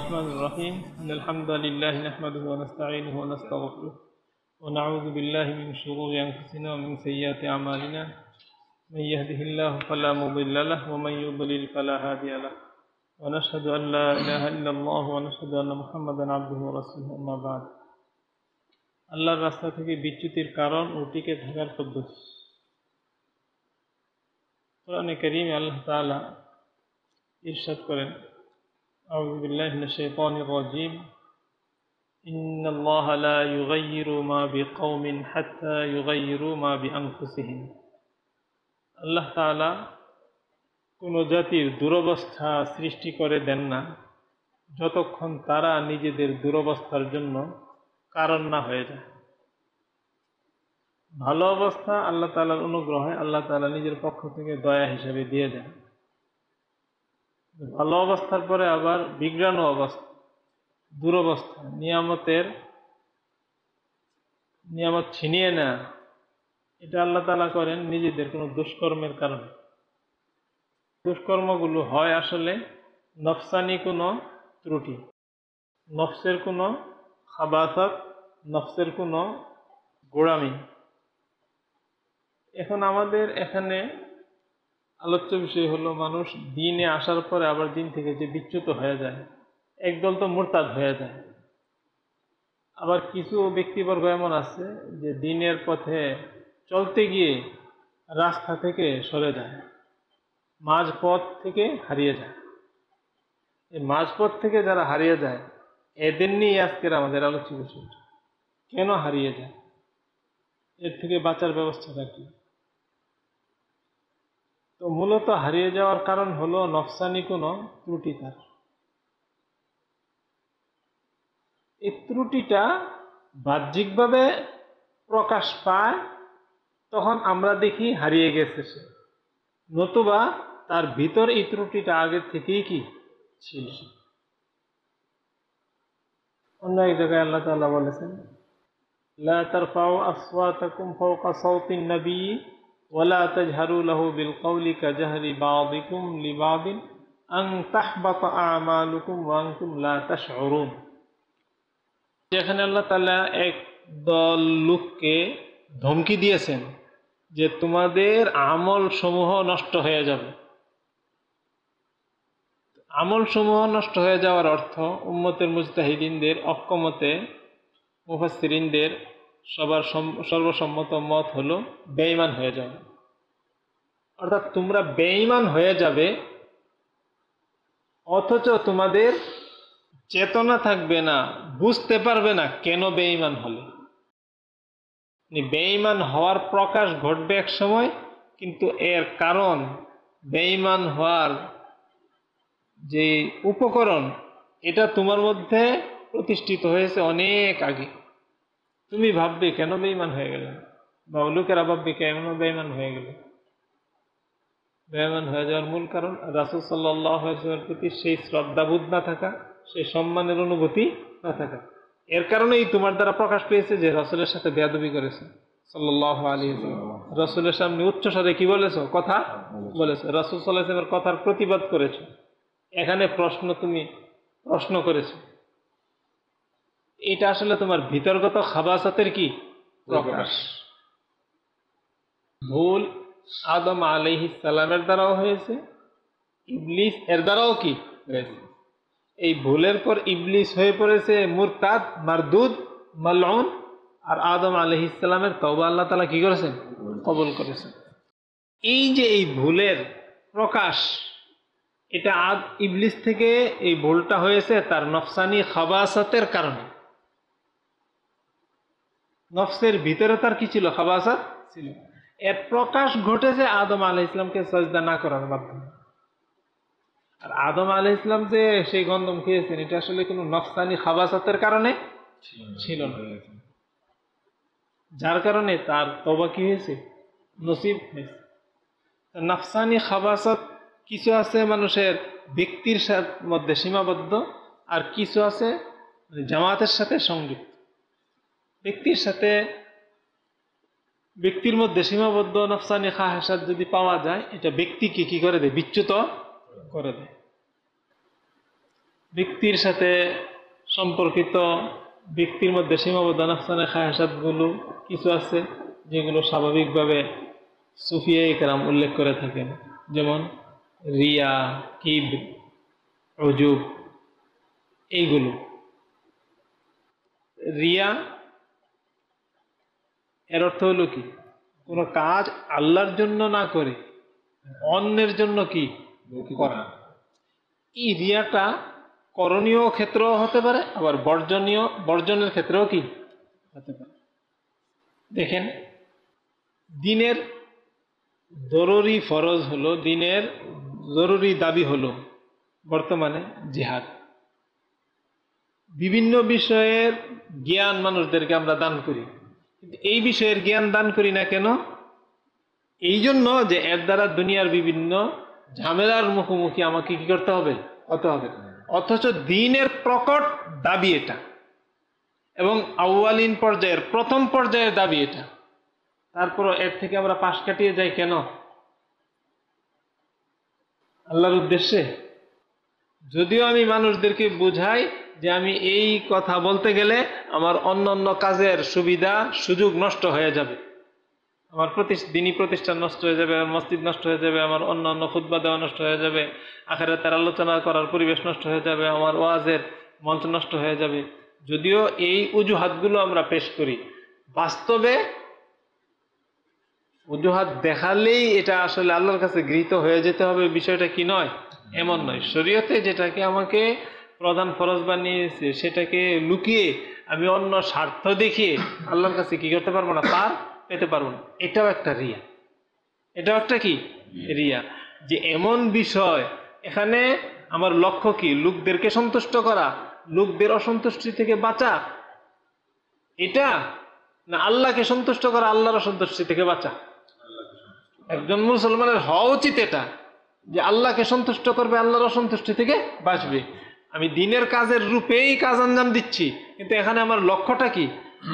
الرحمن الرحيم إن الحمد لله نحمده ونستعينه ونستغفره ونعوذ بالله من شرور أنفسنا ومن سيئات أعمالنا من يهده الله فلا مضل له ومن يضلل فلا هادي له ونشهد أن لا إله إلا الله ونشهد أن محمدا عبده ورسوله أما بعد আল্লাহর রাস্তা থেকে বিচ্যুতির কারণ ও টিকে থাকার পদ্ধতি কোরআনে করিম আল্লাহ তাআলা ইরশাদ করেন أعوذ بالله من الشيطان الرجيم إن الله لا يغير ما بقوم حتى يغيروا ما بأنفسهم আল্লাহ তাআলা কোনো জাতির দুরবস্থা সৃষ্টি করে দেন না যতক্ষণ তারা নিজেদের দুরবস্থার জন্য কারণ না হয়ে যায় ভালো অবস্থা আল্লাহ তালার অনুগ্রহে আল্লাহ তালা নিজের পক্ষ থেকে দয়া হিসেবে দিয়ে দেন ভালো অবস্থার পরে আবার বিগ্রানো অবস্থা, দুরবস্থা, নিয়ামতের, নিয়ামত ছিনিয়ে নেয়া। এটা আল্লাহ তালা করেন নিজেদের কোনো দুষ্কর্মের কারণে। দুষ্কর্মগুলো হয় আসলে নফসানি কোনো ত্রুটি, নফসের কোনো খাবাসাত, নফসের কোনো গোড়ামি। এখন আমাদের এখানে আলোচ্য বিষয় হলো, মানুষ দিনে আসার পরে আবার দিন থেকে যে বিচ্যুত হয়ে যায়, একদল তো মোরতাদ হয়ে যায়। আবার কিছু ব্যক্তিবর্গ এমন আছে যে দিনের পথে চলতে গিয়ে রাস্তা থেকে সরে যায় মাঝ পথ থেকে হারিয়ে যায়। এই মাঝপথ থেকে যারা হারিয়ে যায়, এদের নিয়ে আজকের আমাদের আলোচ্য বিষয় কেন হারিয়ে যায়? এর থেকে বাঁচার ব্যবস্থাটা কি? তো মূলত হারিয়ে যাওয়ার কারণ হলো নফসানি কোনো ত্রুটি তার। এই ত্রুটিটা বাহ্যিকভাবে প্রকাশ পায়, তখন আমরা দেখি হারিয়ে গেছে সে। নতুবা তার ভিতর এই ত্রুটিটা আগের থেকেই কি ছিল। অন্য এক জায়গায় আল্লাহ তাআলা বলেছেন, লা তারফাউ আসওয়াতাকুম ফাওকা সাওতিন নবী তাজহারু লাহু বিল কওলি কাজহরি বাযিকুম লিবাযিন আন তাহবাতা আমালুকুম ওয়া আনতুম লা যেখানে আল্লাহ তাআলা এক দল লোককে ধমকি দিয়েছেন যে তোমাদের আমল সমূহ নষ্ট হয়ে যাবে। আমল সমূহ নষ্ট হয়ে যাওয়ার অর্থ উম্মতের মুজতাহিদিনদের অক্ষমতে মুফাসিরিনদের সবার সর্বসম্মত মত হলো বেঈমান হয়ে যাবে অর্থাৎ তোমরা বেঈমান হয়ে যাবে, অথচ তোমাদের চেতনা থাকবে না, বুঝতে পারবে না কেন বেঈমান হলে। বেঈমান হওয়ার প্রকাশ ঘটবে এক সময়, কিন্তু এর কারণ বেঈমান হওয়ার যে উপকরণ, এটা তোমার মধ্যে প্রতিষ্ঠিত হয়েছে অনেক আগে। তুমি ভাববে, কেন বেইমান হয়ে গেল? বা লোকেরা ভাববে কেন বেইমান হয়ে গেল? বেইমান হয়ে যাওয়ার মূল কারণ, রাসুল সাল্লামের প্রতি সেই শ্রদ্ধাবোধ না থাকা, সেই সম্মানের অনুভূতি না থাকা। এর কারণেই তোমার দ্বারা প্রকাশ পেয়েছে যে রসুলের সাথে বেয়াদবি করেছে। সাল্লাহ আলী রসুলের সামনে উচ্চস্বরে কি বলেছ? কথা বলেছ। রসুল সাল্লাহামের কথার প্রতিবাদ করেছ। এখানে প্রশ্ন তুমি, প্রশ্ন করেছ। এটা আসলে তোমার ভিতরগত খাবাসাতের কি প্রকাশ? ভুল আদম আলহি সালামের দ্বারাও হয়েছে, ইবলিস এর দ্বারাও কি হয়েছে? এই ভুলের পর ইবলিস হয়ে পড়েছে মুরতাদ, মারদুদ, মালউন আর আদম আলহি ইসলামের তবা আল্লাহ তালা কি করেছেন? কবল করেছেন। এই যে এই ভুলের প্রকাশ, এটা আদ ইবলিস থেকে এই ভুলটা হয়েছে তার নফসানি খাবাসাতের কারণে। নফসের ভিতরে তার কি ছিল? খাবাসাত? ছিল। এর প্রকাশ ঘটেছে আদম আলাহ ইসলামকে সজদা না করার মাধ্যমে। আর আদম আলাহ ইসলাম যে সেই গন্ধম খেয়েছেন এটা আসলে কোনো নফসানি খাবাসাতের কারণে? ছিল না। যার কারণে তার তবা কি হয়েছে? নসিব হয়েছে। নফসানি খাবাসাত কিছু আছে মানুষের ব্যক্তির মধ্যে সীমাবদ্ধ আর কিছু আছে জামাতের সাথে সংযুক্ত। ব্যক্তির সাথে ব্যক্তির মধ্যে সীমাবদ্ধ নফসানি খাহাসাত যদি পাওয়া যায়, এটা ব্যক্তিকে কি করে দেয়? বিচ্যুত করে দেয়। ব্যক্তির সাথে সম্পর্কিত ব্যক্তির মধ্যে সীমাবদ্ধ নাফসানের খায়াসাতগুলো কিছু আছে, যেগুলো স্বাভাবিকভাবে সুফিয়া ইকরাম উল্লেখ করে থাকেন। যেমন রিয়া কিব অজুব এইগুলো। রিয়া এর অর্থ হলো কি? কোনো কাজ আল্লাহর জন্য না করে অন্যের জন্য কি? করা। এই রিয়াটা করণীয় ক্ষেত্রেও হতে পারে আবার বর্জনীয় বর্জনের ক্ষেত্রেও কি হতে পারে। দেখেন দিনের জরুরি ফরজ হলো দিনের জরুরি দাবি হলো বর্তমানে জিহাদ। বিভিন্ন বিষয়ের জ্ঞান মানুষদেরকে আমরা দান করি। এই বিষয়ের জ্ঞান দান করি না কেন? এই জন্য যে এর দ্বারা দুনিয়ার বিভিন্ন ঝামেলার মুখোমুখি আমাকে কি করতে হবে? হতে হবে। অথচ দিনের প্রকট দাবি এটা। এবং আউয়ালিন পর্যায়ের প্রথম পর্যায়ের দাবি এটা। তারপর এর থেকে আমরা পাশ কাটিয়ে যাই কেন? আল্লাহর উদ্দেশ্যে। যদিও আমি মানুষদেরকে বুঝাই যে আমি এই কথা বলতে গেলে আমার অন্য অন্য কাজের সুবিধা, সুযোগ নষ্ট হয়ে যাবে। আমার দিনী প্রতিষ্ঠান নষ্ট হয়ে যাবে, আমার মসজিদ নষ্ট হয়ে যাবে, আমার অন্য অন্য ফুটবা দেওয়া নষ্ট হয়ে যাবে আখেরে তার আলোচনা করার পরিবেশ নষ্ট হয়ে যাবে, আমার ওয়াজের মঞ্চ নষ্ট হয়ে যাবে। যদিও এই অজুহাতগুলো আমরা পেশ করি। বাস্তবে অজুহাত দেখালেই এটা আসলে আল্লাহর কাছে গৃহীত হয়ে যেতে হবে, বিষয়টা কি নয়? এমন নয়। শরীয়তে যেটাকে আমাকে প্রধান ফরজ বানিয়েছে, সেটাকে লুকিয়ে আমি অন্য স্বার্থ দেখিয়ে আল্লাহর কাছে কি করতে পারব না? তার পেতে পারব না। এটাও একটা রিয়া। এটাও একটা কি? রিয়া। যে এমন বিষয়, এখানে আমার লক্ষ্য কি? লোকদেরকে সন্তুষ্ট করা, লোকদের অসন্তুষ্টি থেকে বাঁচা। এটা না আল্লাহকে সন্তুষ্ট করা, আল্লাহর অসন্তুষ্টি থেকে বাঁচা? একজন মুসলমানের হওয়া উচিত এটা, যে আল্লাহকে সন্তুষ্ট করবে, আল্লাহর অসন্তুষ্টি থেকে বাঁচবে। আমি দিনের কাজের রূপেই কাজ আঞ্জাম দিচ্ছি, কিন্তু এখানে আমার লক্ষ্যটা কি?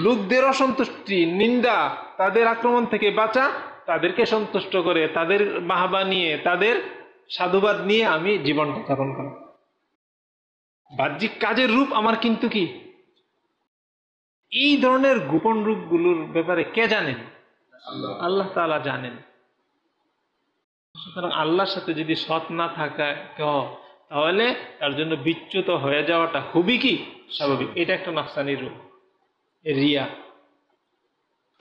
লোকদের অসন্তুষ্টি, নিন্দা, তাদের আক্রমণ থেকে বাঁচা, তাদেরকে সন্তুষ্ট করে, তাদের বাহাবা নিয়ে, তাদের সাধুবাদ নিয়ে আমি জীবনটা যাপন করা। বাহ্যিক কাজের রূপ আমার কিন্তু কি? এই ধরনের গোপন রূপগুলোর ব্যাপারে কে জানেন? আল্লাহ তালা জানেন। সুতরাং আল্লাহর সাথে যদি সৎ না থাকা কেউ তাহলে তার জন্য বিচ্যুত হয়ে যাওয়াটা খুবই কি স্বাভাবিক? এটা একটা নাফসানি রূপ, রিয়া।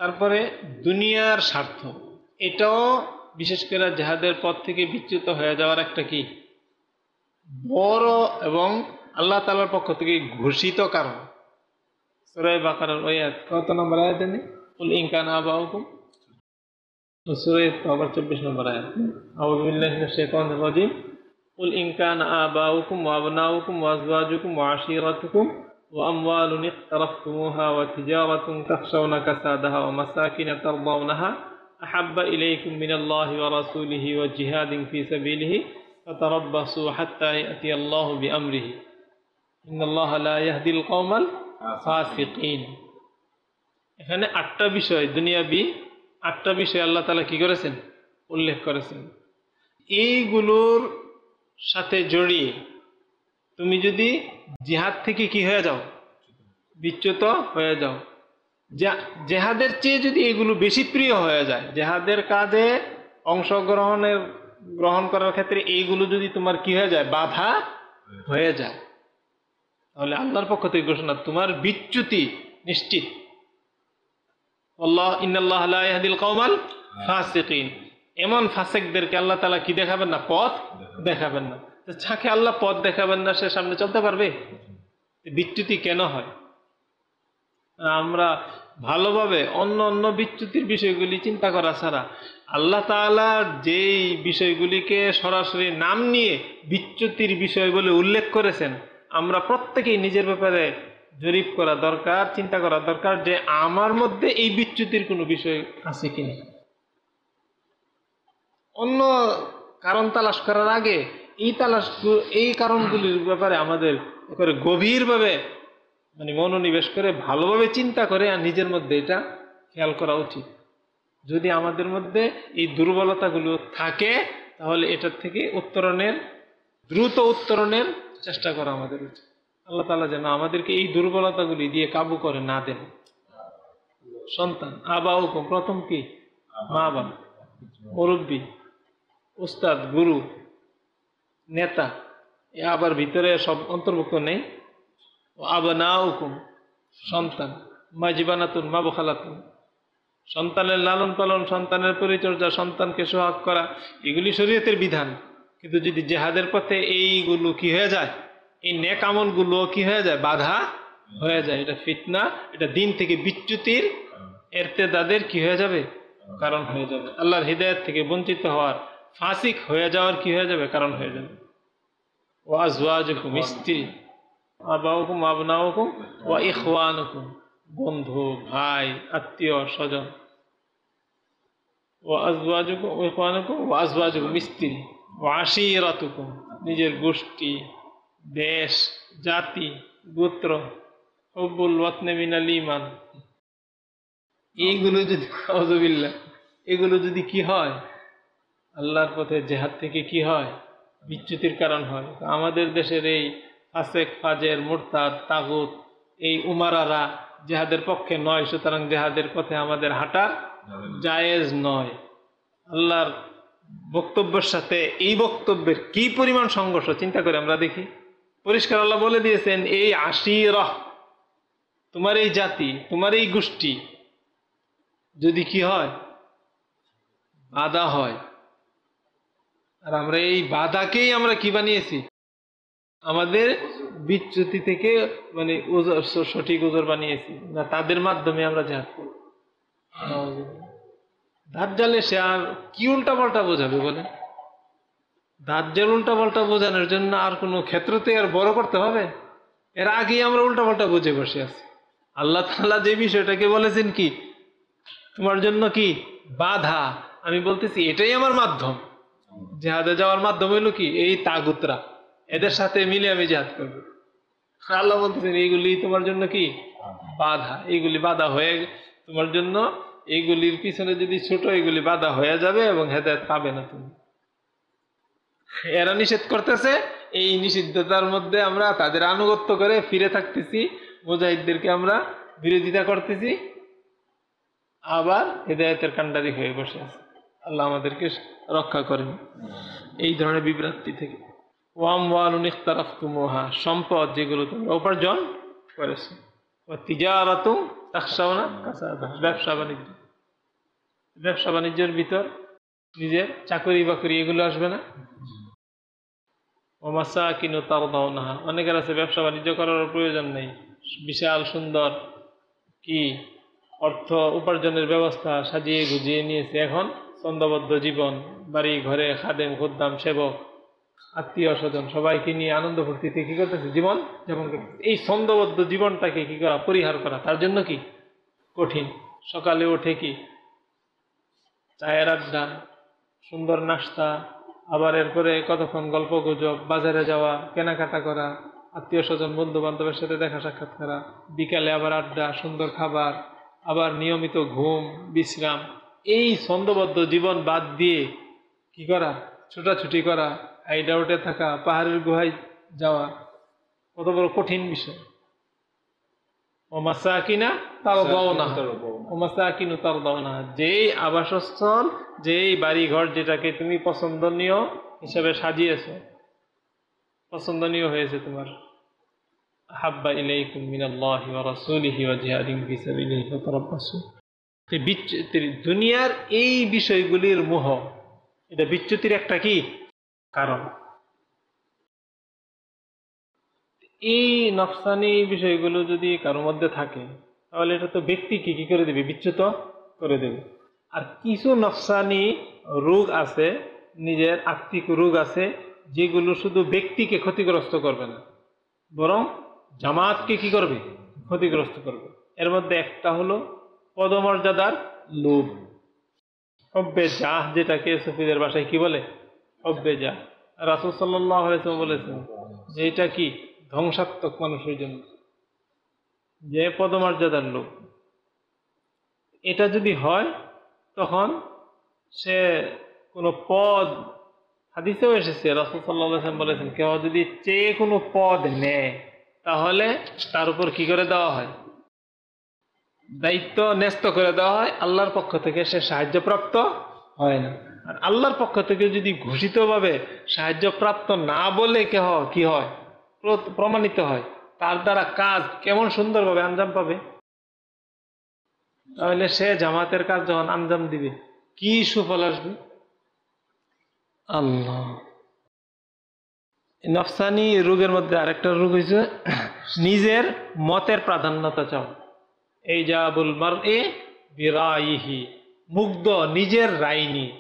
তারপরে দুনিয়ার স্বার্থ, এটাও বিশেষ করে যাহাদের পথ থেকে বিচ্যুত হয়ে যাওয়ার একটা কি? বড় এবং আল্লাহ তালার পক্ষ থেকে ঘোষিত কারণ। সুরাই বাকার ওই কত নম্বর আয়াত জানি? উল ইনকান আবা সুরাই আবার চব্বিশ নম্বর আয়াত। আবুবিল্লাহ শেখান রাজিম। قل إن كان آباؤكم وأبناؤكم وأزواجكم وعشيرتكم وأموال اقترفتموها وتجارة تخشون كسادها ومساكن ترضونها أحب إليكم من الله ورسوله وجهاد في سبيله فتربصوا حتى يأتي الله بأمره إن الله لا يهدي القوم الفاسقين এখানে আটটা বিষয় দুনিয়াবি আটটা বিষয় আল্লাহ তালা কি করেছেন উল্লেখ করেছেন এইগুলোর সাথে জড়িয়ে। তুমি যদি জেহাদ থেকে কি হয়ে যাও? বিচ্যুত হয়ে যাও। জেহাদের চেয়ে যদি এগুলো বেশি প্রিয় হয়ে যায়, জেহাদের কাজে অংশগ্রহণের, গ্রহণ করার ক্ষেত্রে এইগুলো যদি তোমার কি হয়ে যায়? বাধা হয়ে যায়। তাহলে আল্লাহর পক্ষ থেকে ঘোষণা, তোমার বিচ্যুতি নিশ্চিত। আল্লাহ, ইন্নাল্লাহ কওমাল ফাসিকিন। এমন ফাসেকদেরকে আল্লাহ তালা কি দেখাবেন না? পথ দেখাবেন। না। যাকে আল্লাহ পথ দেখাবেন না সে সামনে চলতে পারবে? বিচ্যুতি কেন হয়? আমরা ভালোভাবে অন্য অন্য বিচ্যুতির বিষয়গুলি চিন্তা করা ছাড়া আল্লাহ তালা যেই বিষয়গুলিকে সরাসরি নাম নিয়ে বিচ্যুতির বিষয় বলে উল্লেখ করেছেন আমরা প্রত্যেকেই নিজের ব্যাপারে জরিপ করা দরকার চিন্তা করা দরকার যে আমার মধ্যে এই বিচ্যুতির কোনো বিষয় আছে কিনা। অন্য কারণ তালাশ করার আগে এই তালাশ, এই কারণগুলির ব্যাপারে আমাদের করে গভীরভাবে মানে মনোনিবেশ করে, ভালোভাবে চিন্তা করে আর নিজের মধ্যে এটা খেয়াল করা উচিত। যদি আমাদের মধ্যে এই দুর্বলতাগুলো থাকে, তাহলে এটার থেকে উত্তরণের, দ্রুত উত্তরণের চেষ্টা করা আমাদের উচিত। আল্লাহ তালা যেন আমাদেরকে এই দুর্বলতাগুলি দিয়ে কাবু করে না দেন। সন্তান আবা হুকুম প্রথম কি? মা বাবা, মুরব্বী। উস্তাদ, গুরু, নেতা, এ আবার ভিতরে সব অন্তর্ভুক্ত নেই। ও আবা না হুকুম সন্তান মাজিবানাতুন মা বখালাতুন। সন্তানের লালন পালন, সন্তানের পরিচর্যা, সন্তানকে সোহাগ করা, এগুলি শরীয়তের বিধান। কিন্তু যদি জেহাদের পথে এইগুলো কি হয়ে যায়? এই নেক আমলগুলো কি হয়ে যায়? বাধা হয়ে যায়। এটা ফিতনা, এটা দিন থেকে বিচ্যুতির এরতেদাদের কি হয়ে যাবে? কারণ হয়ে যাবে। আল্লাহর হৃদয়ত থেকে বঞ্চিত হওয়ার ফাসিক হয়ে যাওয়ার কি হয়ে যাবে? কারণ হয়ে যাবে। ওয়াজওয়াজুকুম স্ত্রী আবাউকুম, আবনাউকুম ওয়া ইখওয়ানুকুম, বন্ধু, ভাই, আত্মীয়, স্বজন। ও ও ইখওয়ানুকুম, ও আজবাজুকুম স্ত্রী ও আশিরাতুকুম, নিজের গোষ্ঠী, দেশ, জাতি, গোত্র, হব্বুল ওয়াতনে মিনাল ইমান এইগুলো যদি এগুলো যদি কি হয়? আল্লাহর পথে জেহাদ থেকে কি হয়? বিচ্যুতির কারণ হয়। আমাদের দেশের এই ফাসেক, ফাজের, মোরতাদ, তাগুত, এই উমারারা জেহাদের পক্ষে নয়, সুতরাং জেহাদের পথে আমাদের হাঁটা জায়েজ নয়। আল্লাহর বক্তব্যের সাথে এই বক্তব্যের কি পরিমাণ সংঘর্ষ, চিন্তা করে আমরা দেখি। পরিষ্কার আল্লাহ বলে দিয়েছেন, এই আশি রহ তোমার এই জাতি, তোমার এই গোষ্ঠী যদি কি হয়? বাধা হয়। আর আমরা এই বাধাকেই আমরা কি বানিয়েছি? আমাদের বিচ্যুতি থেকে মানে ওজর সঠিক ওজোর বানিয়েছি। না, তাদের মাধ্যমে আমরা জাহাজ করব দাজ্জালে সে আর কি উল্টা পাল্টা বোঝাবে বলে দাজ্জাল উল্টা পাল্টা বোঝানোর জন্য আর কোনো ক্ষেত্রতে আর বড় করতে হবে? এর আগেই আমরা উল্টা পাল্টা বুঝে বসে আছি। আল্লাহ তাল্লাহ যে বিষয়টাকে বলেছেন কি? তোমার জন্য কি? বাধা। আমি বলতেছি, এটাই আমার মাধ্যম। জেহাদে যাওয়ার মাধ্যম হইল কি? এই তাগুতরা। এদের সাথে মিলে আমি জেহাদ করব। আল্লাহ বলতেছেন, এইগুলি তোমার জন্য কি? বাধা। এইগুলি বাধা হয়ে, তোমার জন্য এইগুলির পিছনে যদি ছোট এগুলি বাধা হয়ে যাবে এবং হেদায়ত পাবে না তুমি। এরা নিষেধ করতেছে, এই নিষিদ্ধতার মধ্যে আমরা তাদের আনুগত্য করে ফিরে থাকতেছি, মুজাহিদদেরকে আমরা বিরোধিতা করতেছি, আবার হেদায়তের কান্ডারি হয়ে বসে আছে। আল্লাহ আমাদেরকে রক্ষা করেন। এই ধরনের বিভ্রান্তি থেকে। ওয়াম ওয়ালুন ইখতারাফতুমুহা, সম্পদ যেগুলো তোমরা উপার্জন করেছ। ও ব্যবসা বাণিজ্য। ব্যবসা বাণিজ্যের ভিতর নিজের চাকরি বাকরি এগুলো আসবে না। ও মাসা কিনো তার দাও না অনেকের আছে ব্যবসা বাণিজ্য করার প্রয়োজন নেই। বিশাল, সুন্দর কি অর্থ উপার্জনের ব্যবস্থা সাজিয়ে গুজিয়ে নিয়েছে এখন। ছন্দবদ্ধ জীবন, বাড়ি, ঘরে, খাদেম, খুদ্দাম, সেবক, আত্মীয় স্বজন, সবাইকে নিয়ে আনন্দ ফুর্তিতে কি করতেছে? জীবন যেমন এই ছন্দবদ্ধ জীবনটাকে কি করা, পরিহার করা, তার জন্য কি? কঠিন। সকালে ওঠে কি? চায়ের আড্ডা, সুন্দর নাস্তা, আবার এরপরে কতক্ষণ গল্প গুজব বাজারে যাওয়া, কেনাকাটা করা, আত্মীয় স্বজন বন্ধু বান্ধবের সাথে দেখা সাক্ষাৎ করা, বিকালে আবার আড্ডা, সুন্দর খাবার, আবার নিয়মিত ঘুম, বিশ্রাম এই ছন্দবদ্ধ জীবন বাদ দিয়ে কি করা? ছোটাছুটি করা হাইড আউটে থাকা, পাহাড়ের গুহায় যাওয়া, কত বড় কঠিন বিষয়। ও মাসাকিনা তার না ও মাসাকিনু তার না যেই আবাসস্থল, যেই বাড়িঘর যেটাকে তুমি পছন্দনীয় হিসাবে সাজিয়েছো, পছন্দনীয় হয়েছে তোমার। হাব্বা ইলাইকুম মিনাল্লাহি ওয়া রাসূলিহি ওয়া জিহাদিন ফি সাবিলিহি ফাতারাব্বাসু দুনিয়ার এই বিষয়গুলির মোহ। এটা বিচ্যুতির একটা কি? কারণ। এই নফসানি বিষয়গুলো যদি কারোর মধ্যে থাকে, তাহলে এটা তো ব্যক্তিকে কি করে দেবে? বিচ্যুত করে দেবে। আর কিছু নফসানি রোগ আছে, নিজের আত্মিক রোগ আছে, যেগুলো শুধু ব্যক্তিকে ক্ষতিগ্রস্ত করবে না, বরং জামাতকে কি করবে? ক্ষতিগ্রস্ত করবে। এর মধ্যে একটা হলো পদমর্যাদার লোভ। হব্বে জাহ যেটাকে সুফিদের বাসায় কি বলে? হব্বে জাহ। রাসুল সাল্লাহ বলেছেন যে এটা কি ধ্বংসাত্মক মানুষের জন্য। যে পদমর্যাদার লোক এটা যদি হয়, তখন সে কোনো পদ হাদিসেও এসেছে, রসুল সাল্লাম বলেছেন, কেউ যদি চেয়ে কোনো পদ নেয়, তাহলে তার উপর কি করে দেওয়া হয়? দায়িত্ব ন্যস্ত করে দেওয়া হয়, আল্লাহর পক্ষ থেকে সে সাহায্যপ্রাপ্ত হয় না। আর আল্লাহর পক্ষ থেকে যদি ঘোষিতভাবে সাহায্যপ্রাপ্ত না বলে কেহ কি হয়? প্রমাণিত হয়। তার দ্বারা কাজ কেমন সুন্দরভাবে আঞ্জাম পাবে? তাহলে সে জামাতের কাজ যখন আঞ্জাম দিবে, কি সুফল আসবে? আল্লাহ। নফসানি রোগের মধ্যে আরেকটা রোগ হয়েছে নিজের মতের প্রাধান্যতা চাও। এই জাবুল মার এ বিরাইহি, মুগ্ধ নিজের রাইনি।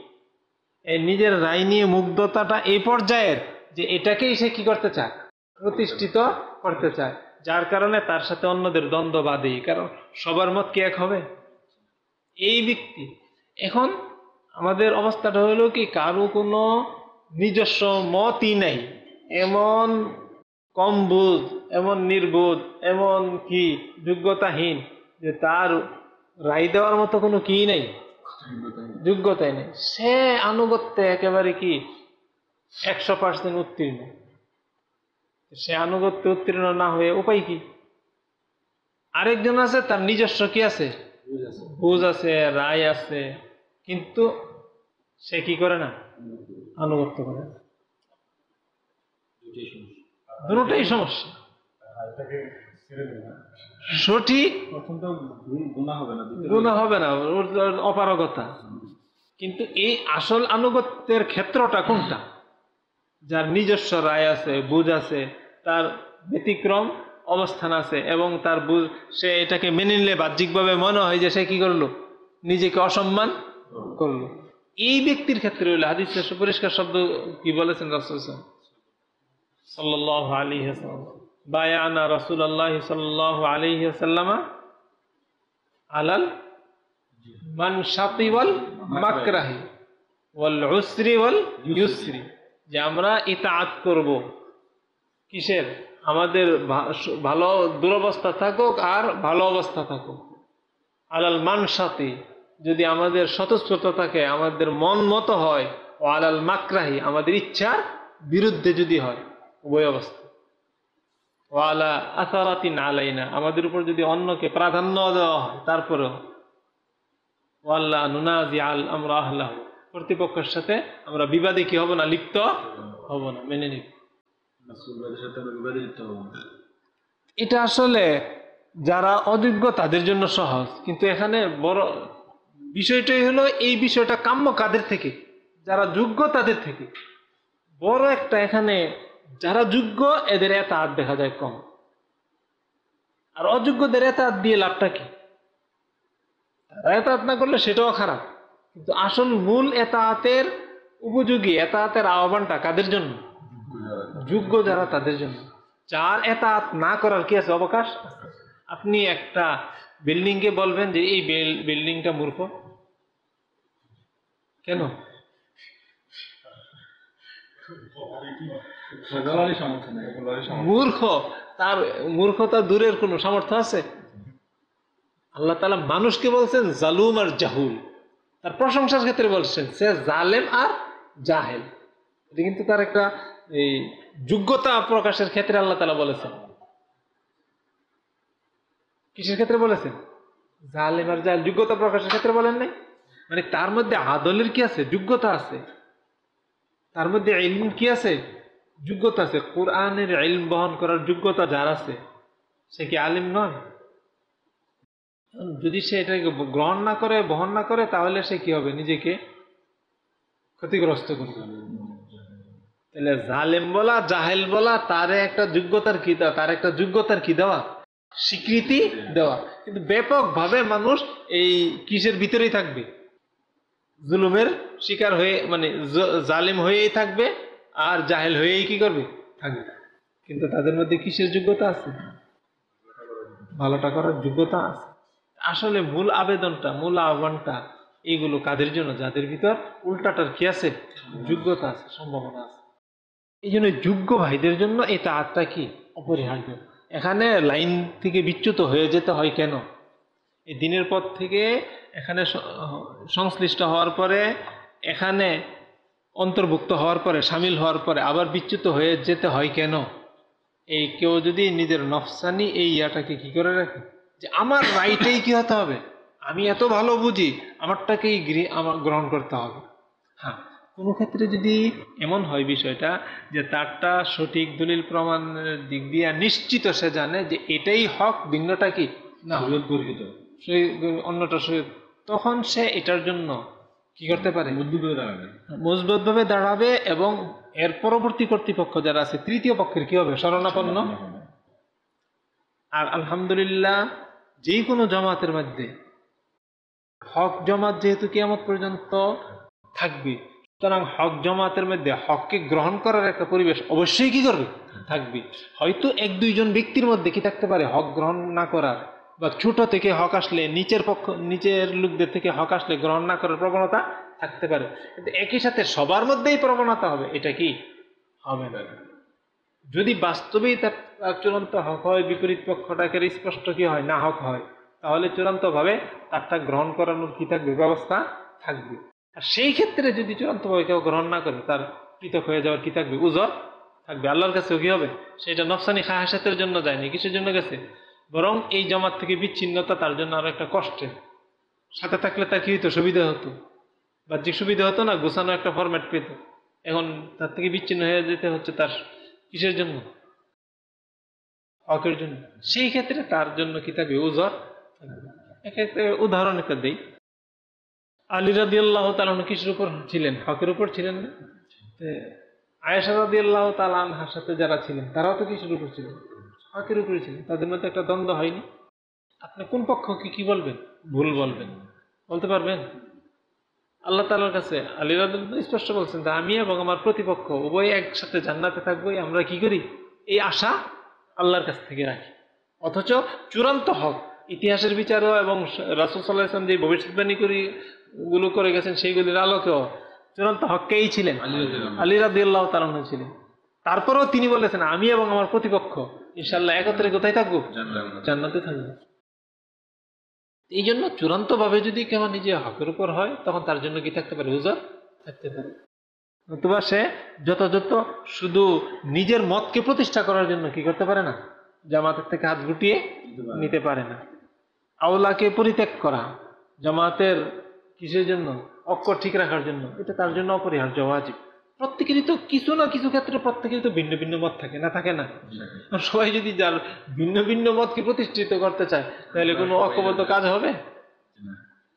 এই নিজের রায় নিয়ে মুগ্ধতাটা এই পর্যায়ের যে এটাকেই সে কি করতে চায়? প্রতিষ্ঠিত করতে চায়। যার কারণে তার সাথে অন্যদের দ্বন্দ্ব বাঁধেই কারণ সবার মত কি এক হবে? এই ব্যক্তি। এখন আমাদের অবস্থাটা হলো কি? কারও কোনো নিজস্ব মতই নাই। এমন কম বুঝ এমন নির্বোধ, এমন কি? যোগ্যতাহীন। যে তার রায় দেওয়ার মতো কোনো কি নেই? যোগ্যতাই নেই। সে আনুগত্যে একেবারে কি? একশো পার্সেন্ট উত্তীর্ণ। সে আনুগত্যে উত্তীর্ণ না হয়ে উপায় কি? আরেকজন আছে তার নিজস্ব কি আছে? বুঝ আছে। রায় আছে কিন্তু সে কি করে না? আনুগত্য করে। না। দুটোই সমস্যা। সঠিক? গুণা হবে না অপারগতা। কিন্তু এই আসল আনুগত্যের ক্ষেত্রটা কোনটা? যার নিজস্ব রায় আছে বুঝ আছে তার ব্যতিক্রম অবস্থান আছে এবং তার বুঝ সে এটাকে মেনে নিলে বাহ্যিকভাবে মনে হয় যে সে কি করল? নিজেকে অসম্মান করল। এই ব্যক্তির ক্ষেত্রে হইলে হাদিস পরিষ্কার শব্দ কি বলেছেন রাসূল সাল্লাল্লাহু আলাইহি ওয়াসাল্লাম? বায়ানা রাসূলুল্লাহ সাল্লাল্লাহু আলাইহি ওয়াসাল্লামা আলাল মানশাতি ওয়াল মাকরাহি ওয়াল উসরি ওয়াল ইউসরি। যে আমরা ইতা ইতাআত করব। কিসের? আমাদের ভালো দুরবস্থা থাকুক আর ভালো অবস্থা থাকুক। আলাল মানসাতি যদি আমাদের স্বতঃস্ফূর্ত থাকে, আমাদের মন মতো হয়, ও আলাল মাকরাহি, আমাদের ইচ্ছার বিরুদ্ধে যদি হয়, উভয় অবস্থা। ও আলা আসারাতিন আলাইনা, আমাদের উপর যদি অন্যকে প্রাধান্য দেওয়া হয়, তারপরেও। ও আল্লাহ নুনাজি আল আমরা আল্লাহ কর্তৃপক্ষের সাথে আমরা বিবাদে কি হব না, লিপ্ত হব না, মেনে নিব। এটা আসলে যারা অযোগ্য, তাদের জন্য সহজ, কিন্তু এখানে বড় বিষয়টাই হলো, এই বিষয়টা কাম্য কাদের থেকে? যারা যোগ্য, তাদের থেকে। বড় একটা এখানে যারা যোগ্য, এদের এত হাত দেখা যায় কম। আর অযোগ্যদের এত হাত দিয়ে লাভটা কি? তারা এত না করলে সেটাও খারাপ। কিন্তু আসল মূল এতাহাতের উপযোগী এতাহাতের আহ্বানটা কাদের জন্য? যোগ্য যারা, তাদের জন্য। যার এতাত না করার কি আছে অবকাশ? আপনি একটা বিল্ডিং কে বলবেন যে, এই বিল্ডিংটা মূর্খ। কেন? মূর্খ তার মূর্খতা দূরের কোনো সামর্থ্য আছে? আল্লাহ তালা মানুষকে বলছেন জালুম আর জাহুল। তার প্রশংসার ক্ষেত্রে বলছেন সে জালেম আর জাহেল। এটা কিন্তু তার একটা এই যোগ্যতা প্রকাশের ক্ষেত্রে আল্লাহ তালা বলেছেন। কিসের ক্ষেত্রে বলেছেন? জালেম আর জাহেল যোগ্যতা প্রকাশের ক্ষেত্রে বলেন নাই? মানে তার মধ্যে আদলের কি আছে? যোগ্যতা আছে। তার মধ্যে ইলম কি আছে? যোগ্যতা আছে। কোরআনের ইলম বহন করার যোগ্যতা যার আছে, সে কি আলিম নয়? যদি সে এটাকে গ্রহণ না করে, বহন না করে, তাহলে সে কি হবে? নিজেকে ক্ষতিগ্রস্ত করবে। তাহলে জালেম বলা, জাহেল বলা, তার একটা যোগ্যতার কি দেওয়া? তার একটা যোগ্যতার কি দেওয়া? স্বীকৃতি দেওয়া। কিন্তু ব্যাপকভাবে মানুষ এই কিসের ভিতরেই থাকবে? জুলুমের শিকার হয়ে মানে জালিম হয়েই থাকবে। আর জাহেল হয়েই কি করবে? থাকবে। কিন্তু তাদের মধ্যে কিসের যোগ্যতা আছে? ভালোটা করার যোগ্যতা আছে। আসলে মূল আবেদনটা, মূল আহ্বানটা এইগুলো কাদের জন্য? যাদের ভিতর উল্টাটার কি আছে? যোগ্যতা আছে, সম্ভাবনা আছে। এই জন্য যোগ্য ভাইদের জন্য এই তাহাতটা কি? অপরিহার্য। এখানে লাইন থেকে বিচ্যুত হয়ে যেতে হয় কেন? এই দিনের পর থেকে এখানে সংশ্লিষ্ট হওয়ার পরে এখানে অন্তর্ভুক্ত হওয়ার পরে সামিল হওয়ার পরে আবার বিচ্যুত হয়ে যেতে হয় কেন? এই কেউ যদি নিজের নফসানি এই ইয়াটাকে কি করে রাখে? যে আমার রাইটেই কি হতে হবে? আমি এত ভালো বুঝি আমারটাকেই আমার গ্রহণ করতে হবে। হ্যাঁ কোনো ক্ষেত্রে যদি এমন হয় বিষয়টা যে তারটা সঠিক দলিল প্রমাণের দিক দিয়ে নিশ্চিত সে জানে যে এটাই হক ভিন্নটা কি? না। সেই অন্যটা সে তখন সে এটার জন্য কি করতে পারে? মজবুত দাঁড়াবে। মজবুতভাবে দাঁড়াবে এবং এর পরবর্তী কর্তৃপক্ষ যারা আছে তৃতীয় পক্ষের কি হবে? শরণাপন্ন? আর আলহামদুলিল্লাহ যে কোনো জমাতের মধ্যে হক জমাত যেহেতু কিয়ামত পর্যন্ত থাকবে সুতরাং হক জমাতের মধ্যে হককে গ্রহণ করার একটা পরিবেশ অবশ্যই কি করবে? থাকবে। হয়তো এক দুইজন ব্যক্তির মধ্যে কি থাকতে পারে? হক গ্রহণ না করার। বা ছোট থেকে হক আসলে নিচের পক্ষ, নিচের লোকদের থেকে হক আসলে গ্রহণ না করার প্রবণতা থাকতে পারে। কিন্তু একই সাথে সবার মধ্যেই প্রবণতা হবে, এটা কি? হবে না। যদি বাস্তবেই তার চূড়ান্ত হক হয়, বিপরীত পক্ষটাকে স্পষ্ট কি হয়? না হক হয়। তাহলে চূড়ান্তভাবে তারটা গ্রহণ করানোর কি থাকবে? ব্যবস্থা থাকবে। আর সেই ক্ষেত্রে যদি চূড়ান্তভাবে কেউ গ্রহণ না করে, তার পৃথক হয়ে যাওয়ার কি থাকবে? উজর থাকবে। আল্লাহর কাছেও কি হবে? সেটা নফসানি খাহাসাতের জন্য যায়নি। কিসের জন্য গেছে? বরং এই জামাত থেকে বিচ্ছিন্নতা তার জন্য আরও একটা কষ্টের। সাথে থাকলে তার কি হতো সুবিধা হতো। বাহ্যিক সুবিধা হতো না, গোছানো একটা ফরম্যাট পেত। এখন তার থেকে বিচ্ছিন্ন হয়ে যেতে হচ্ছে তার কিসের জন্য? হকের জন্য। সেই ক্ষেত্রে তার জন্য কি থাকবে থাকবে। এক্ষেত্রে উদাহরণ একটা দিই। আলী রাদি আল্লাহ কিসের উপর ছিলেন? হকের উপর ছিলেন না? আয়েশা রাদি আল্লাহ তালানহার সাথে যারা ছিলেন, তারাও তো কিসের উপর ছিলেন? হকের উপরে ছিলেন তাদের মধ্যে একটা দ্বন্দ্ব হয়নি। আপনি কোন পক্ষকে কি বলবেন? ভুল বলবেন। বলতে পারবেন? আল্লাহ তালার কাছে আলী স্পষ্ট বলছেন যে আমি এবং আমার প্রতিপক্ষ উভয় একসাথে জান্নাতে থাকব। আমরা কি করি? এই আশা আল্লাহর কাছ থেকে রাখি। অথচ চূড়ান্ত হক ইতিহাসের বিচারও এবং রাসুল সাল্লাহ ইসলাম যে ভবিষ্যৎবাণী করি গুলো করে গেছেন সেইগুলির আলোকেও চূড়ান্ত হককেই ছিলেন। আলী রাদিয়াল্লাহু আলী রাদি আল্লাহ তালাহ ছিলেন। তারপরেও তিনি বলেছেন আমি এবং আমার প্রতিপক্ষ ইনশাল্লাহ একত্রে কোথায় থাকব? জান্নাতে। থাকবে। এই জন্য চূড়ান্তভাবে যদি কেউ নিজে হকের উপর হয় তখন তার জন্য কি থাকতে পারে? হুজর থাকতে পারে। নতুবা সে যথাযথ শুধু নিজের মতকে প্রতিষ্ঠা করার জন্য কি করতে পারে না? জামাতের থেকে হাত গুটিয়ে নিতে পারে না। আওলাকে পরিত্যাগ করা জামাতের কিসের জন্য? অক্ষর ঠিক রাখার জন্য। এটা তার জন্য অপরিহার্য ওয়াজিব। প্রত্যেকেরই তো কিছু না কিছু ক্ষেত্রে প্রত্যেকেরই তো ভিন্ন ভিন্ন মত থাকে না থাকে না? আর সবাই যদি যার ভিন্ন ভিন্ন মতকে প্রতিষ্ঠিত করতে চায় তাহলে কোনো ঐক্যবদ্ধ কাজ হবে?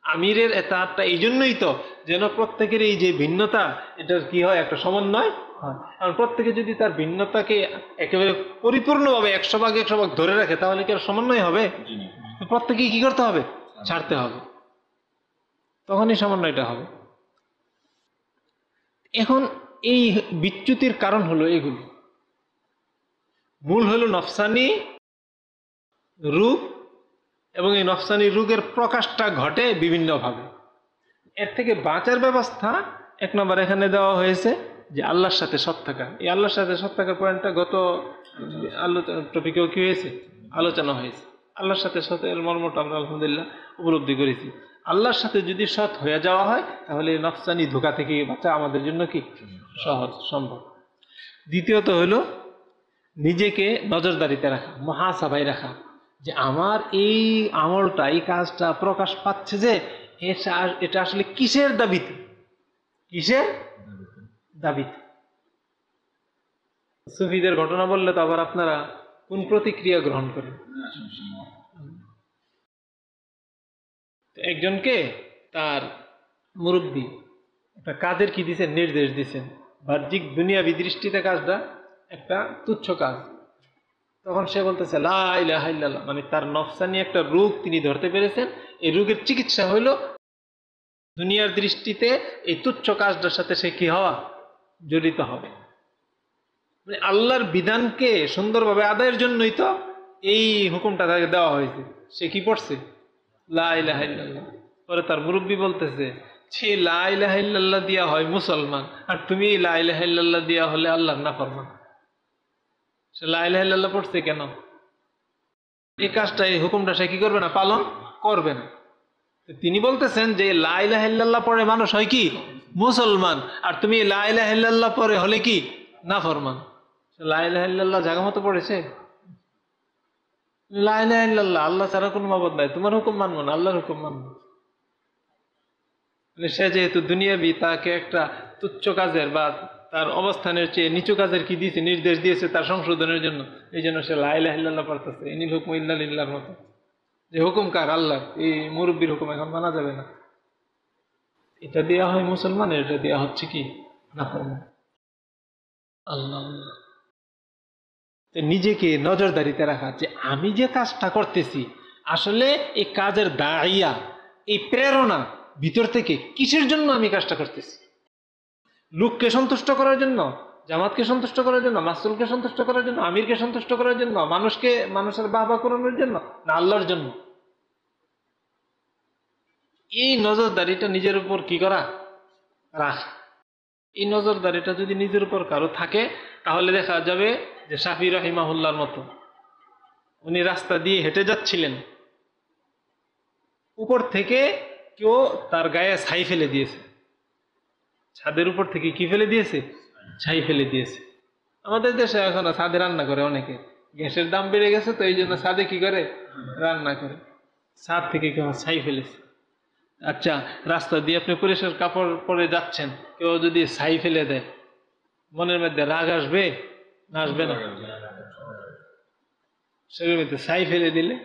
আমিরের এতাহাতটা এই জন্যই তো যেন প্রত্যেকের এই যে ভিন্নতা এটার কি হয়? একটা সমন্বয় হয়। কারণ প্রত্যেকে যদি তার ভিন্নতাকে একেবারে পরিপূর্ণভাবে একশো ভাগ একশো ভাগ ধরে রাখে তাহলে কি আর সমন্বয় হবে? প্রত্যেকেই কি করতে হবে? ছাড়তে হবে। তখনই সমন্বয়টা হবে। এখন এই বিচ্যুতির কারণ হলো এগুলো। মূল হলো নফসানি রূপ এবং এই নফসানি রোগের প্রকাশটা ঘটে বিভিন্নভাবে। এর থেকে বাঁচার ব্যবস্থা এক নম্বর এখানে দেওয়া হয়েছে যে আল্লাহর সাথে থাকা। এই আল্লাহর সাথে সৎ থাকার পয়েন্টটা গত আলোচনা টপিকেও কি হয়েছে? আলোচনা হয়েছে। আল্লাহর সাথে সতের মর্মটা আমরা আলহামদুলিল্লাহ উপলব্ধি করেছি। আল্লাহর সাথে যদি সৎ হয়ে যাওয়া হয়, তাহলে নফসানি ধোকা থেকে বাঁচা আমাদের জন্য কি? সহজ, সম্ভব। দ্বিতীয়ত হলো, নিজেকে নজরদারিতে রাখা মহাসভায় রাখা, যে আমার এই আমলটা, এই কাজটা প্রকাশ পাচ্ছে যে এটা- আসলে কিসের দাবিতে? কিসের দাবিতে? সুফিদের ঘটনা বললে তো আবার আপনারা কোন প্রতিক্রিয়া গ্রহণ করেন? একজনকে তার মুরব্বী একটা কাজের কি দিছেন, নির্দেশ দিছেন। বাহ্যিক দুনিয়াবি দৃষ্টিতে কাজটা একটা তুচ্ছ কাজ। তখন সে বলতেছে, লা ইলাহা ইল্লাল্লাহ। মানে তার নফসানি একটা রোগ তিনি ধরতে পেরেছেন। এই রোগের চিকিৎসা হইল দুনিয়ার দৃষ্টিতে এই তুচ্ছ কাজটার সাথে সে কি হওয়া? জড়িত হবে। মানে আল্লাহর বিধানকে সুন্দরভাবে আদায়ের জন্যই তো এই হুকুমটা তাকে দেওয়া হয়েছে। সে কি পড়ছে? পরে তার মুরব্বী বলতেছে সে লা ইলাহা দিয়া হয় মুসলমান, আর তুমি এই লা ইলাহা ইল্লাল্লাহ দিয়া হলে আল্লাহর না ফরমান সে লা ইলাহা ইল্লাল্লাহ পড়ছে কেন? এই কাজটা, এই হুকুমটা সে কি করবে না? পালন করবে না। তিনি বলতেছেন যে, লা ইলাহা ইল্লাল্লাহ পড়ে মানুষ হয় কি? মুসলমান। আর তুমি লাইলাহ পরে হলে কি? না ফরমান লাইলাহ জায়গা মতো পড়েছে? আল্লাহ ছাড়া কোনো মাবদ নাই। তোমার হুকুম মানবো না, আল্লাহর হুকুম মানবো। মানে সে যেহেতু দুনিয়াবি, তাকে একটা তুচ্ছ কাজের বা তার অবস্থানের চেয়ে নিচু কাজের কি দিয়েছে, নির্দেশ দিয়েছে তার সংশোধনের জন্য। এই জন্য সে লাইলাহ পড়তেছে। ইনিল হুকুম ইল্লাহর মতো। যে হুকুম কার? আল্লাহ এই মুরব্বীর হুকুম এখন মানা যাবে না। এটা দেওয়া হয় মুসলমানের, এটা দেওয়া হচ্ছে কি? না। আল্লাহ আল্লাহ। নিজেকে নজরদারিতে রাখা, যে আমি যে কাজটা করতেছি, আসলে এই কাজের দাঁড়িয়া এই প্রেরণা ভিতর থেকে কিসের জন্য আমি কাজটা করতেছি? লোককে সন্তুষ্ট করার জন্য, জামাতকে সন্তুষ্ট করার জন্য, মাসুলকে সন্তুষ্ট করার জন্য, আমিরকে সন্তুষ্ট করার জন্য, মানুষকে, মানুষের বাবা করানোর জন্য, না আল্লাহর জন্য? এই নজরদারিটা নিজের উপর কি করা? রাখ। এই নজরদারিটা যদি নিজের উপর কারও থাকে, তাহলে দেখা যাবে যে শাফি রহিমাহুল্লার মতো। উনি রাস্তা দিয়ে হেঁটে যাচ্ছিলেন। উপর থেকে কেউ তার গায়ে ছাই ফেলে দিয়েছে। ছাদের উপর থেকে কি ফেলে দিয়েছে? ছাই ফেলে দিয়েছে। আমাদের দেশে এখন ছাদে রান্না করে অনেকে। গ্যাসের দাম বেড়ে গেছে, তো এই জন্য ছাদে কি করে? রান্না করে। ছাদ থেকে কেউ ছাই ফেলেছে। আচ্ছা রাস্তা দিয়ে আপনি পরিষ্কার কাপড় পরে যাচ্ছেন, কেউ যদি ছাই ফেলে দেয়, মনের মধ্যে রাগ আসবে? না আসবে না। মধ্যে ছাই ফেলে দিলে।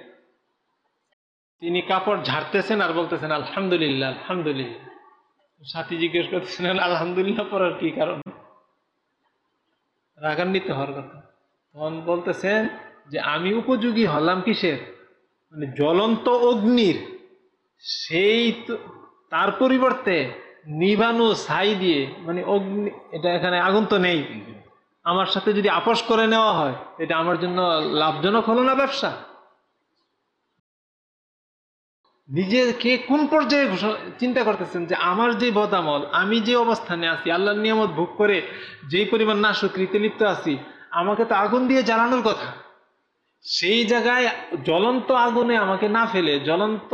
তিনি কাপড় ঝাড়তেছেন আর বলতেছেন, আলহামদুলিল্লাহ আলহামদুলিল্লাহ। সাথী জিজ্ঞেস করতেছেন, আলহামদুলিল্লাহ পড়ার কি কারণ? রাগান্বিত হওয়ার কথা। তখন বলতেছেন যে, আমি উপযোগী হলাম কিসের? মানে জ্বলন্ত অগ্নির। সেই তার পরিবর্তে নিবানু ছাই দিয়ে মানে অগ্নি, এটা এখানে আগুন তো নেই। আমার সাথে যদি আপোষ করে নেওয়া হয়, এটা আমার জন্য লাভজনক হলো না ব্যবসা? নিজেকে কোন পর্যায়ে চিন্তা করতেছেন যে আমার যে বদামল, আমি যে অবস্থানে আছি, আল্লাহর নিয়ামত ভোগ করে যেই পরিমাণ না সুকৃতি লিপ্ত আছি, আমাকে তো আগুন দিয়ে জ্বালানোর কথা। সেই জায়গায় জ্বলন্ত আগুনে আমাকে না ফেলে, জ্বলন্ত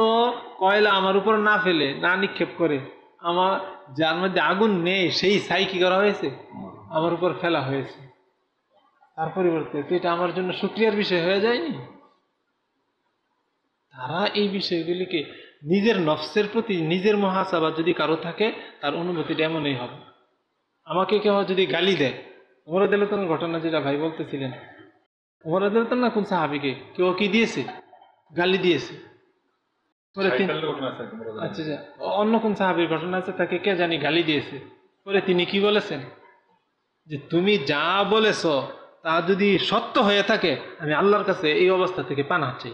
কয়লা আমার উপর না ফেলে, না নিক্ষেপ করে, আমার যার মধ্যে আগুন নেই, সেই ছাই কি করা হয়েছে? আমার উপর ফেলা হয়েছে। তার পরিবর্তে তো এটা আমার জন্য সুক্রিয়ার বিষয় হয়ে যায়নি। তারা এই বিষয়গুলিকে নিজের নফসের প্রতি নিজের মহাসাবা যদি কারও থাকে তার অনুভূতিটা এমনই হবে। আমাকে কেউ যদি গালি দেয় ওমর আদালতের ঘটনা যেটা ভাই বলতেছিলেন ওমর আদালত না কোন সাহাবিকে কেউ কি দিয়েছে? গালি দিয়েছে। পরে তিনি আচ্ছা আচ্ছা অন্য কোন সাহাবির ঘটনা আছে তাকে কে জানি গালি দিয়েছে? পরে তিনি কি বলেছেন? যে তুমি যা বলেছ, তা যদি সত্য হয়ে থাকে, আমি আল্লাহর কাছে এই অবস্থা থেকে পানা চাই।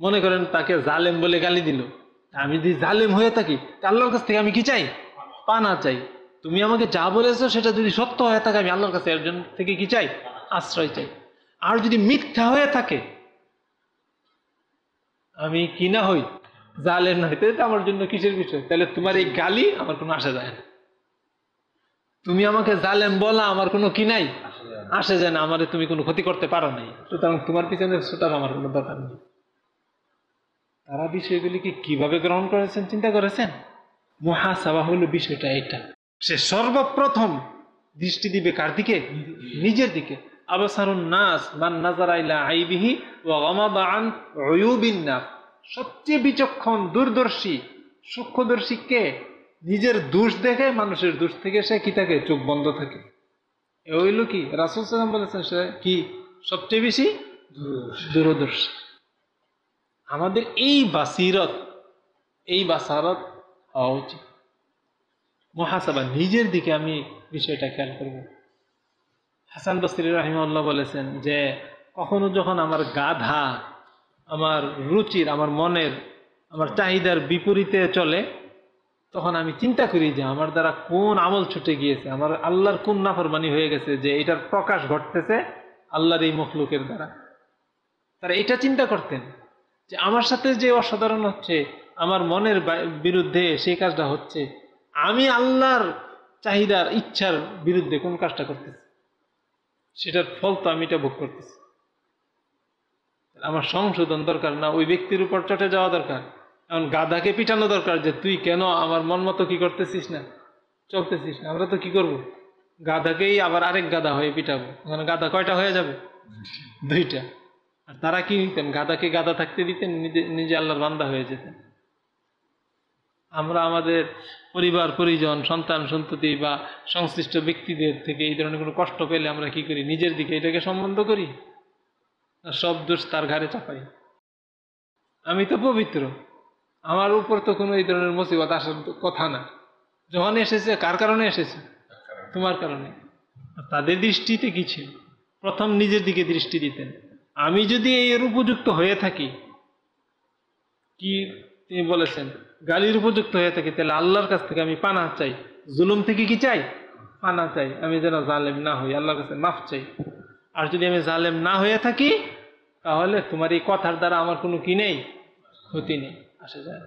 মনে করেন তাকে জালেম বলে গালি দিল। আমি যদি জালেম হয়ে থাকি আল্লাহর কাছ থেকে আমি কি চাই? পানা চাই। তুমি আমাকে যা বলেছ, সেটা যদি সত্য হয়ে থাকে, আমি আল্লাহর কাছে একজন থেকে কি চাই? আশ্রয় চাই। আর যদি মিথ্যা হয়ে থাকে, আমি কি না হই? জালেম না হইতে আমার জন্য কিসের বিষয়? তাহলে তোমার এই গালি আমার কোনো আসা যায় না। তুমি আমাকে জালেম বলা আমার কোনো কি নাই? আসে যায় না, আমারে তুমি কোনো ক্ষতি করতে পারো নাই। সুতরাং তোমার পিছনে ছোটার আমার কোনো দরকার নেই। তারা বিষয়গুলিকে কীভাবে গ্রহণ করেছেন, চিন্তা করেছেন? মহাসাবা হলো বিষয়টা এটা সে সর্বপ্রথম দৃষ্টি দিবে কার দিকে? নিজের দিকে। আবসারুন নাস, মান নাজারা ইলা আইবিহি আন উয়ুবিন নাস। সবচেয়ে বিচক্ষণ, দূরদর্শী, সূক্ষ্মদর্শী কে? নিজের দোষ দেখে মানুষের দোষ থেকে সে কি থাকে? চোখ বন্ধ থাকে। এ হইল কি? রাসুল সাল্লাম বলেছেন সে কি? সবচেয়ে বেশি দূরদর্শী। আমাদের এই বাসিরত এই বাসারত হওয়া উচিত। মহাসাবা নিজের দিকে আমি বিষয়টা খেয়াল করব। হাসান বসরি রাহিমউল্লাহ বলেছেন যে কখনো যখন আমার গাধা আমার রুচির আমার মনের আমার চাহিদার বিপরীতে চলে তখন আমি চিন্তা করি যে আমার দ্বারা কোন আমল ছুটে গিয়েছে? আমার আল্লাহর কোন নাফরমানি হয়ে গেছে যে এটার প্রকাশ ঘটতেছে আল্লাহর এই মখলুকের দ্বারা? তারা এটা চিন্তা করতেন যে আমার সাথে যে অসাধারণ হচ্ছে, আমার মনের বিরুদ্ধে সেই কাজটা হচ্ছে, আমি আল্লাহর চাহিদার ইচ্ছার বিরুদ্ধে কোন কাজটা করতেছি? সেটার ফল তো আমি এটা ভোগ করতেছি। আমার সংশোধন দরকার না, ওই ব্যক্তির উপর চটে যাওয়া দরকার। এখন গাধাকে পিটানো দরকার যে তুই কেন আমার মন মতো কি করতেছিস না? চলতেছিস না, আমরা তো কি করব? গাধাকেই আবার আরেক গাধা হয়ে পিটাবো। ওখানে গাধা কয়টা হয়ে যাবে? দুইটা। আর তারা কি নিতেন? গাধাকে গাধা থাকতে দিতেন, নিজে আল্লাহর বান্দা হয়ে যেতেন। আমরা আমাদের পরিবার, পরিজন, সন্তান, সন্ততি বা সংশ্লিষ্ট ব্যক্তিদের থেকে এই ধরনের কোনো কষ্ট পেলে আমরা কি করি? নিজের দিকে এটাকে সম্বন্ধ করি? সব দোষ তার ঘাড়ে চাপাই। আমি তো পবিত্র। আমার উপর তো কোনো এই ধরনের মুসিবত আসার কথা না। যখন এসেছে, কার কারণে এসেছে? তোমার কারণে। তাদের দৃষ্টিতে কি ছিল? প্রথম নিজের দিকে দৃষ্টি দিতেন। আমি যদি এর উপযুক্ত হয়ে থাকি, কি তিনি বলেছেন? গালির উপযুক্ত হয়ে থাকি, তাহলে আল্লাহর কাছ থেকে আমি পানা চাই। জুলুম থেকে কি চাই? পানা চাই। আমি যেন জালেম না হই, আল্লাহর কাছে মাফ চাই। আর যদি আমি জালেম না হয়ে থাকি, তাহলে তোমার এই কথার দ্বারা আমার কোনো কি নেই? ক্ষতি নেই। আসে যায়।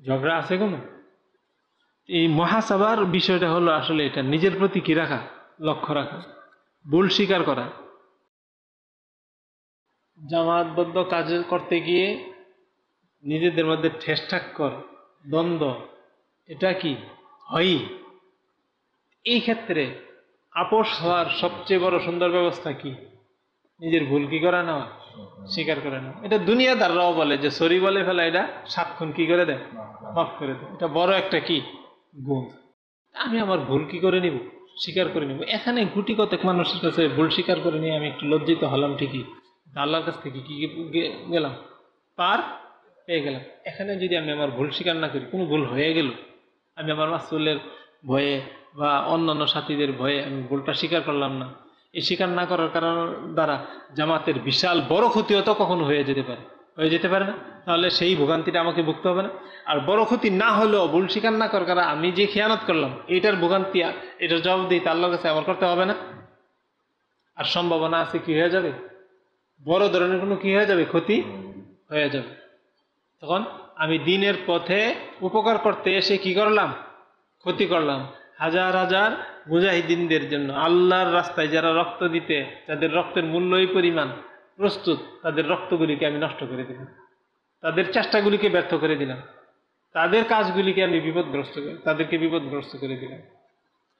ঝগড়া আছে কোনো? এই মহাসভার বিষয়টা হলো আসলে এটা নিজের প্রতি কি রাখা, লক্ষ্য রাখা, ভুল স্বীকার করা। জামাতবদ্ধ কাজ করতে গিয়ে নিজেদের মধ্যে ঠেসঠাক্কর দ্বন্দ্ব, এটা কি হয়ই এই ক্ষেত্রে আপোষ হওয়ার সবচেয়ে বড় সুন্দর ব্যবস্থা কি? নিজের ভুল কি করা নেওয়া স্বীকার করে নেওয়া এটা দুনিয়াদাররাও বলে যে সরি বলে ফেলা এটা সাতক্ষণ কি করে দেয়? মাফ করে দেয়। এটা বড় একটা কি? গুণ। আমি আমার ভুল কি করে নিব? স্বীকার করে নিব। এখানে গুটি কতক মানুষের কাছে ভুল স্বীকার করে নিয়ে আমি একটু লজ্জিত হলাম ঠিকই। আল্লাহর কাছ থেকে কি গেলাম? পার পেয়ে গেলাম। এখানে যদি আমি আমার ভুল স্বীকার না করি কোনো ভুল হয়ে গেল? আমি আমার মাসুলের ভয়ে বা অন্যান্য সাথীদের ভয়ে আমি ভুলটা স্বীকার করলাম না। এই স্বীকার না করার কারণ দ্বারা জামাতের বিশাল বড় ক্ষতিও তো কখনো হয়ে যেতে পারে। হয়ে যেতে পারে না। তাহলে সেই ভোগান্তিটা আমাকে ভুগতে হবে না। আর বড় ক্ষতি না হলেও ভুল স্বীকার না করার কারণে আমি যে খেয়ানত করলাম এইটার ভোগান্তি এটার জবাব দিই তা আল্লাহর কাছে আমার করতে হবে না। আর সম্ভাবনা আছে কি হয়ে যাবে? বড় ধরনের কোনো কি হয়ে যাবে? ক্ষতি হয়ে যাবে। তখন আমি দিনের পথে উপকার করতে এসে কি করলাম? ক্ষতি করলাম। হাজার হাজার মুজাহিদিনদের জন্য, আল্লাহর রাস্তায় যারা রক্ত দিতে যাদের রক্তের মূল্যই পরিমাণ প্রস্তুত, তাদের রক্তগুলিকে আমি নষ্ট করে দিলাম। তাদের চেষ্টাগুলিকে ব্যর্থ করে দিলাম। তাদের কাজগুলিকে আমি বিপদগ্রস্ত করে, তাদেরকে বিপদগ্রস্ত করে দিলাম।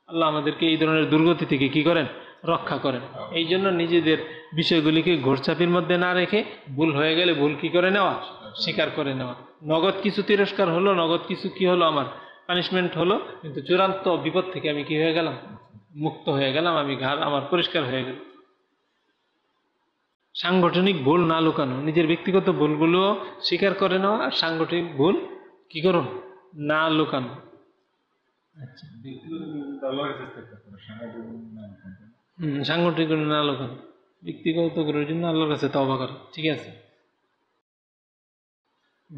আল্লাহ আমাদেরকে এই ধরনের দুর্গতি থেকে কি করেন? রক্ষা করেন। এই জন্য নিজেদের বিষয়গুলিকে ঘোরচাপির মধ্যে না রেখে ভুল হয়ে গেলে ভুল কি করে নেওয়া? স্বীকার করে নেওয়া। নগদ কিছু তিরস্কার হলো, নগদ কিছু কি হলো আমার? পানিশমেন্ট হলো। কিন্তু চূড়ান্ত বিপদ থেকে আমি কি হয়ে গেলাম? মুক্ত হয়ে গেলাম আমি ঘর আমার পরিষ্কার হয়ে গেল সাংগঠনিক ভুল না লুকানো নিজের ব্যক্তিগত ভুলগুলো স্বীকার করে নেওয়া আর সাংগঠনিক ভুল কি করো না লুকানো। আচ্ছা সাংগঠনিক না করো। হুম, সাংগঠনিক না লোক ব্যক্তিগতগুলোর জন্য আল্লাহর কাছে তবা করো ঠিক আছে?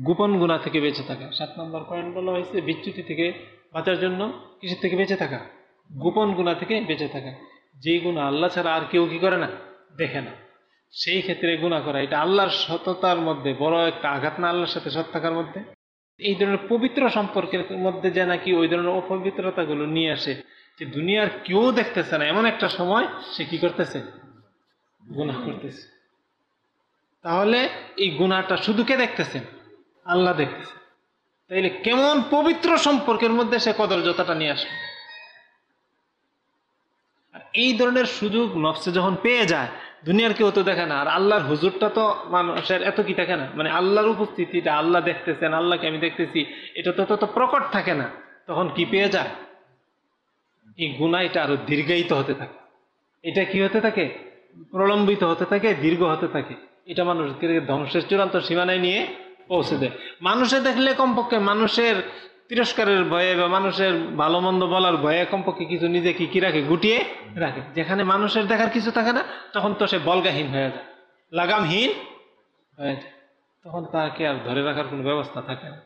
গোপন গুণা থেকে বেঁচে থাকা। সাত নম্বর পয়েন্ট বলা হয়েছে, বিচ্যুতি থেকে বাঁচার জন্য কিসের থেকে বেঁচে থাকা? গোপন গুণা থেকে বেঁচে থাকা। যেই গুণা আল্লাহ ছাড়া আর কেউ কি করে না? দেখে না। সেই ক্ষেত্রে গুণা করা, এটা আল্লাহর সততার মধ্যে, বড় একটা আঘাত না আল্লাহর সাথে সৎ থাকার মধ্যে? এই ধরনের পবিত্র সম্পর্কের মধ্যে যে নাকি ওই ধরনের অপবিত্রতাগুলো নিয়ে আসে, যে দুনিয়ার কেউ দেখতেছে না, এমন একটা সময় সে কি করতেছে? গুনাহ করতেছে। তাহলে এই গুনাহটা শুধু কে দেখতেছেন আল্লাহ দেখতেছে। তাইলে কেমন পবিত্র সম্পর্কের মধ্যে সে কদর কদর্যতাটা নিয়ে আসবে আর এই ধরনের সুযোগ নফসে যখন পেয়ে যায়, দুনিয়ার কেউ তো দেখে না। আর আল্লাহর হুজুরটা তো মানুষের এত কি থাকে না। মানে আল্লাহর উপস্থিতিটা, আল্লাহ দেখতেছেন, আল্লাহকে আমি দেখতেছি, এটা তো তত প্রকট থাকে না। তখন কি পেয়ে যায়? এই গুণা এটা আরও দীর্ঘায়িত হতে থাকে। এটা কি হতে থাকে? প্রলম্বিত হতে থাকে, দীর্ঘ হতে থাকে। এটা মানুষকে ধ্বংসের চূড়ান্ত সীমানায় নিয়ে পৌঁছে দেয়। মানুষে দেখলে কমপক্ষে মানুষের তিরস্কারের ভয়ে বা মানুষের ভালো মন্দ বলার ভয়ে কমপক্ষে কিছু নিজেকে কি রাখে? গুটিয়ে রাখে। যেখানে মানুষের দেখার কিছু থাকে না, তখন তো সে বলগাহীন হয়ে যায়, লাগামহীন হয়ে যায়। তখন তাকে আর ধরে রাখার কোনো ব্যবস্থা থাকে না।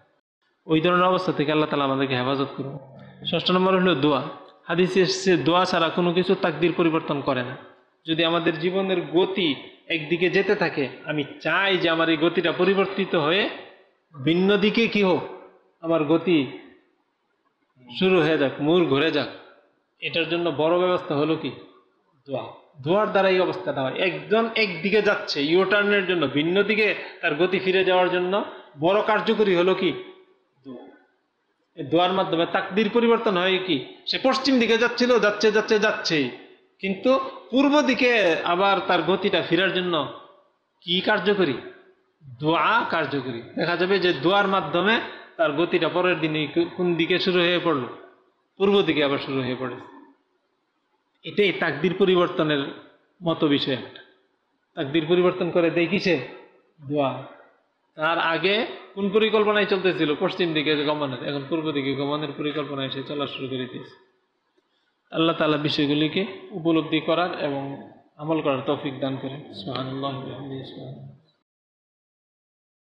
ওই ধরনের অবস্থা থেকে আল্লাহ তালা আমাদেরকে হেফাজত করুন। ষষ্ঠ নম্বর হলো দোয়া। হাদিসে সে দোয়া ছাড়া কোনো কিছু তাকদির পরিবর্তন করে না। যদি আমাদের জীবনের গতি একদিকে যেতে থাকে, আমি চাই যে আমার এই গতিটা পরিবর্তিত হয়ে ভিন্ন দিকে কি হোক, আমার গতি শুরু হয়ে যাক, মূর ঘুরে যাক। এটার জন্য বড় ব্যবস্থা হলো কি? দোয়া দোয়ার দ্বারা এই অবস্থাটা হয়। একজন একদিকে যাচ্ছে ইউটার্নের জন্য, ভিন্ন দিকে তার গতি ফিরে যাওয়ার জন্য বড় কার্যকরী হলো কি? দোয়ার মাধ্যমে তাকদির পরিবর্তন হয় কি? সে পশ্চিম দিকে যাচ্ছিল, যাচ্ছে যাচ্ছে যাচ্ছে। কিন্তু পূর্ব দিকে আবার তার গতিটা ফেরার জন্য কি কার্যকরী? দোয়া কার্যকরী। দেখা যাবে যে দোয়ার মাধ্যমে তার গতিটা পরের দিনে কোন দিকে শুরু হয়ে পড়ল? পূর্ব দিকে আবার শুরু হয়ে পড়ে এটাই তাকদির পরিবর্তনের মতো বিষয় একটা। তাকদির পরিবর্তন করে দেখিছে দোয়া। তার আগে কোন পরিকল্পনায় চলতেছিল? পশ্চিম দিকে গমনের। এখন পূর্ব দিকে গমনের পরিকল্পনা এসে চলা শুরু করে দিয়েছে। আল্লাহ তালা বিষয়গুলিকে উপলব্ধি করার এবং আমল করার তৌফিক দান করেন। সোহানুল্লাহ